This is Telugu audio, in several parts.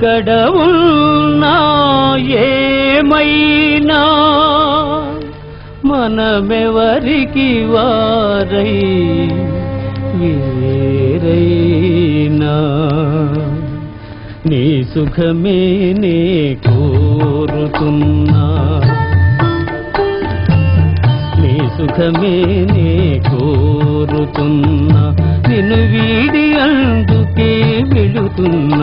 ఎక్కడ ఉన్నా ఏమైనా మనమెవరికి వారై వేరైనా నీ సుఖమే నే కోరుతున్నా. నీ సుఖమే నే కోరుతున్నా. నిన్ను వీడి అందుకే వెళుతున్నా.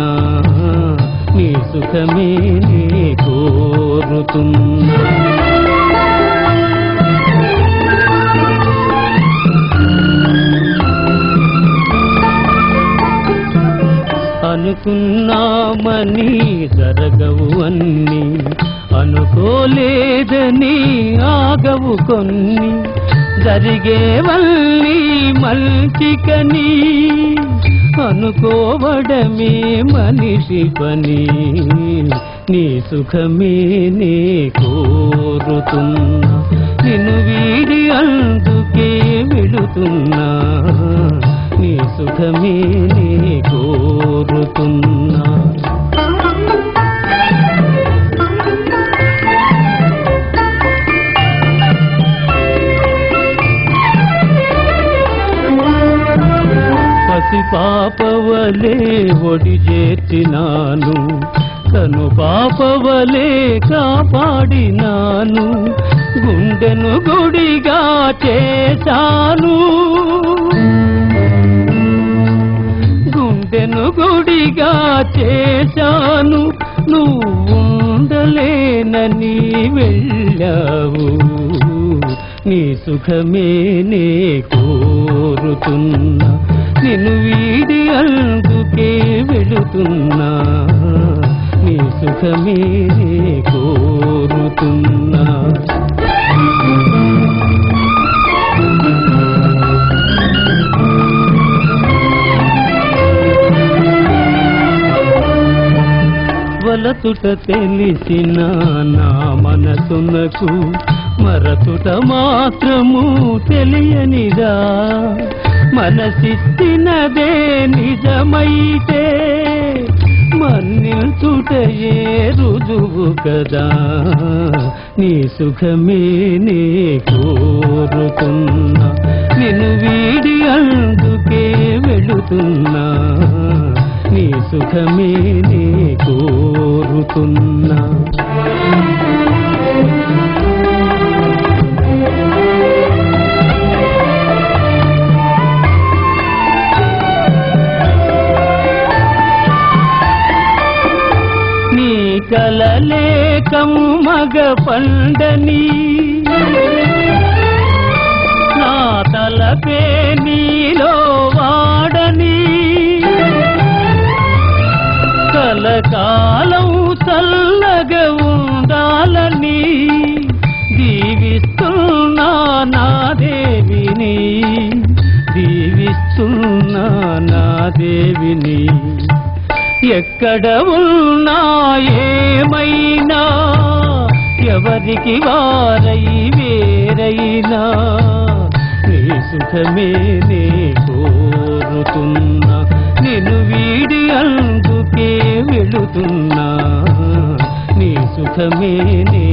అనుకున్నామని జరగవు అన్ని. అనుకోలేదని ఆగవు కొన్ని. జరిగేవల్లి మల్చికని. అనుకోవడమే మనిషి పని. నీ సుఖమే నే కోరుతున్నా. నిన్ను వీడి అందుకే విడుతున్నా నీ సుఖమే పసి పాపవలే ఒడి చేర్చినాను. కను పాపవలే కాపాడినాను. గుండెను గుడిగా చేశాను. గుండెను గుడిగా చేశాను. నువ్వు ఉండలేనని వెళ్ళావు. నీ సుఖమే నే కోరుతున్నా. నిన్ను వీడి అందుకే వెళుతున్నా. నీ సుఖమే కోరుతున్నా. వలతుట తెలిసిన నా మనసునకు మరతుట మాత్రము తెలియనిదా? మనసిచ్చినదే నిజమైతే మన్నిల్చుటయే రుజువు కదా? నీ సుఖమే నే కోరుతున్నా. నిన్ను వీడి అందుకే వెళుతున్నా. నీ సుఖమే నే కోరుతున్నా. నీ కలలే పండని. నా తలపే నీలో వాడని. కలకాలం చల్లగ ఉండాలని దీవిస్తున్నా నా దేవిని. దీవిస్తున్నా నా దేవిని. ఎక్కడ ఉన్నా ఏమైనా ఎవరికి వారై వేరైనా నీ సుఖమే నే కోరుతున్నా నేను వీడి అందుకే వెళుతున్నా నీ సుఖమే నే